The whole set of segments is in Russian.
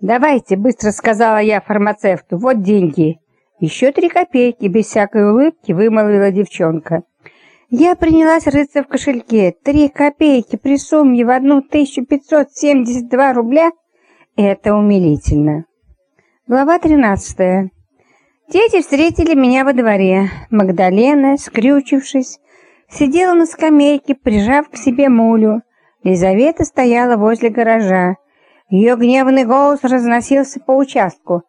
«Давайте», — быстро сказала я фармацевту, — «вот деньги». «Еще три копейки», — без всякой улыбки вымолвила девчонка. Я принялась рыться в кошельке. Три копейки при сумме в 1572 рубля — это умилительно. Глава тринадцатая. Дети встретили меня во дворе. Магдалена, скрючившись, сидела на скамейке, прижав к себе мулю. Лизавета стояла возле гаража. Ее гневный голос разносился по участку.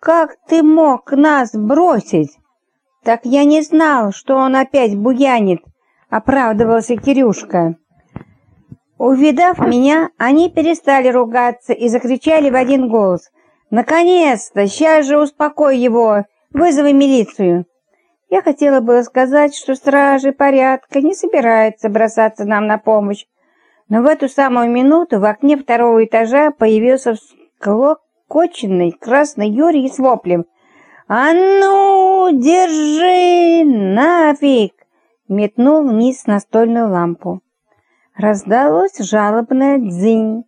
«Как ты мог нас бросить?» «Так я не знал, что он опять буянит», — оправдывался Кирюшка. Увидав меня, они перестали ругаться и закричали в один голос. «Наконец-то! Сейчас же успокой его! Вызови милицию!» Я хотела было сказать, что стражи порядка не собираются бросаться нам на помощь, но в эту самую минуту в окне второго этажа появился всклокоченный красный Юрий с воплем. «А ну, держи нафиг!» метнул вниз настольную лампу. Раздалось жалобное дзынь.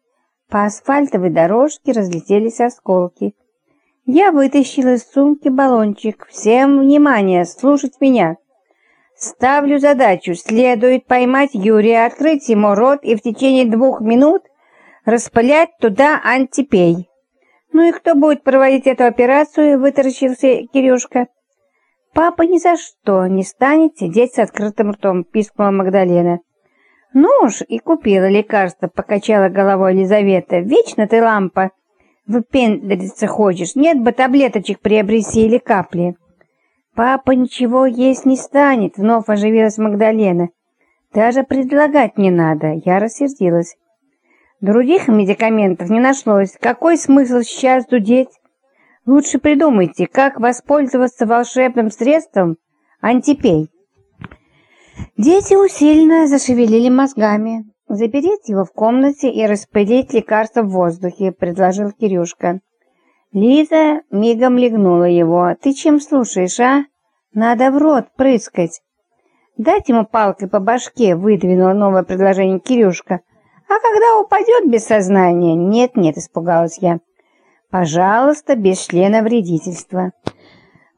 По асфальтовой дорожке разлетелись осколки. Я вытащила из сумки баллончик. Всем внимание, слушать меня. Ставлю задачу. Следует поймать Юрия, открыть ему рот и в течение двух минут распылять туда антипей. «Ну и кто будет проводить эту операцию?» — вытаращился Кирюшка. «Папа ни за что не станет сидеть с открытым ртом», — пискнула Магдалена. «Ну уж и купила лекарство», — покачала головой Елизавета. «Вечно ты, лампа, выпендриться хочешь. Нет бы таблеточек приобрести или капли». «Папа ничего есть не станет», — вновь оживилась Магдалена. «Даже предлагать не надо», — я рассердилась. Других медикаментов не нашлось. Какой смысл сейчас дудеть? Лучше придумайте, как воспользоваться волшебным средством антипей. Дети усиленно зашевелили мозгами. «Запереть его в комнате и распылить лекарство в воздухе», — предложил Кирюшка. Лиза мигом легнула его. «Ты чем слушаешь, а? Надо в рот прыскать». «Дать ему палкой по башке», — выдвинула новое предложение Кирюшка. «А когда упадет без сознания?» «Нет-нет», — испугалась я. «Пожалуйста, без члена вредительства».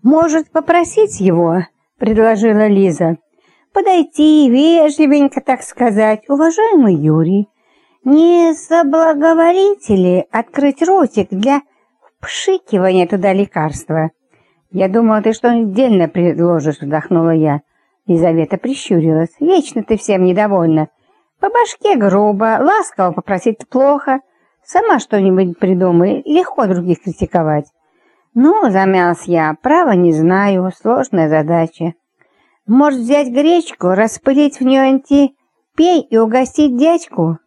«Может, попросить его?» — предложила Лиза. «Подойти, вежливенько, так сказать. Уважаемый Юрий, не соблаговорите ли открыть ротик для впшикивания туда лекарства?» «Я думала, ты что-нибудь дельно предложишь», — вздохнула я. Лизавета прищурилась. «Вечно ты всем недовольна. По башке грубо, ласково попросить плохо. Сама что-нибудь придумай, легко других критиковать. Ну, замялась я, право не знаю, сложная задача. Может взять гречку, распылить в нее антипей и угостить дядьку?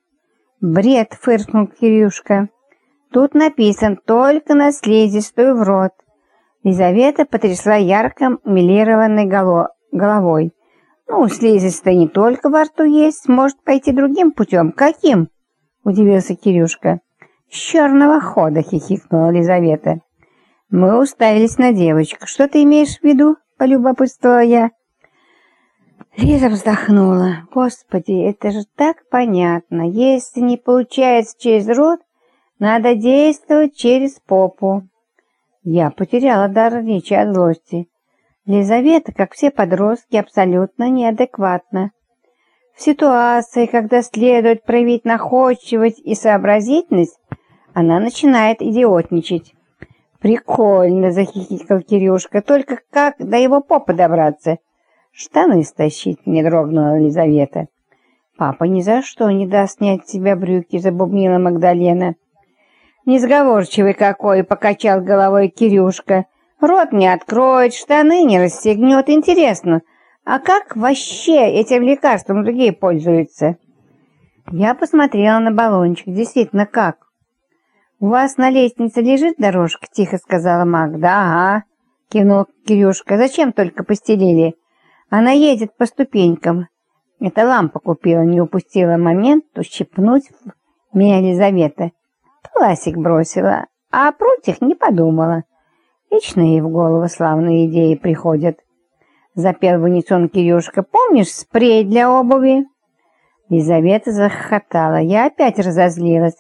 Бред, фыркнул Кирюшка. Тут написан только на слизистую в рот. Лизавета потрясла ярко милированной головой. «Ну, слизистая не только во рту есть, может пойти другим путем. Каким?» — удивился Кирюшка. «С черного хода!» — хихикнула Лизавета. Мы уставились на девочку. «Что ты имеешь в виду?» — полюбопытствовала я. Лиза вздохнула. «Господи, это же так понятно. Если не получается через рот, надо действовать через попу». Я потеряла дар речи от злости. Лизавета, как все подростки, абсолютно неадекватна. В ситуации, когда следует проявить находчивость и сообразительность, она начинает идиотничать. «Прикольно!» — захихикал Кирюшка. «Только как до его попы добраться?» «Штаны стащить!» — не дрогнула Лизавета. «Папа ни за что не даст снять с себя брюки!» — забубнила Магдалена. «Несговорчивый какой!» — покачал головой Кирюшка. Рот не откроет, штаны не расстегнет. Интересно, а как вообще этим лекарством другие пользуются? Я посмотрела на баллончик. Действительно, как? «У вас на лестнице лежит дорожка?» — тихо сказала Маг. «Да, ага», — кивнул Кирюшка. «Зачем только постелили? Она едет по ступенькам». Эта лампа купила, не упустила момент ущипнуть меня Елизавета. Пластик бросила, а против не подумала. Вечно ей в голову славные идеи приходят. Запел в унисон Кирюшка. «Помнишь спрей для обуви?» Лизавета захохотала. Я опять разозлилась.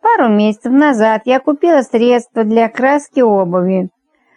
Пару месяцев назад я купила средства для краски обуви.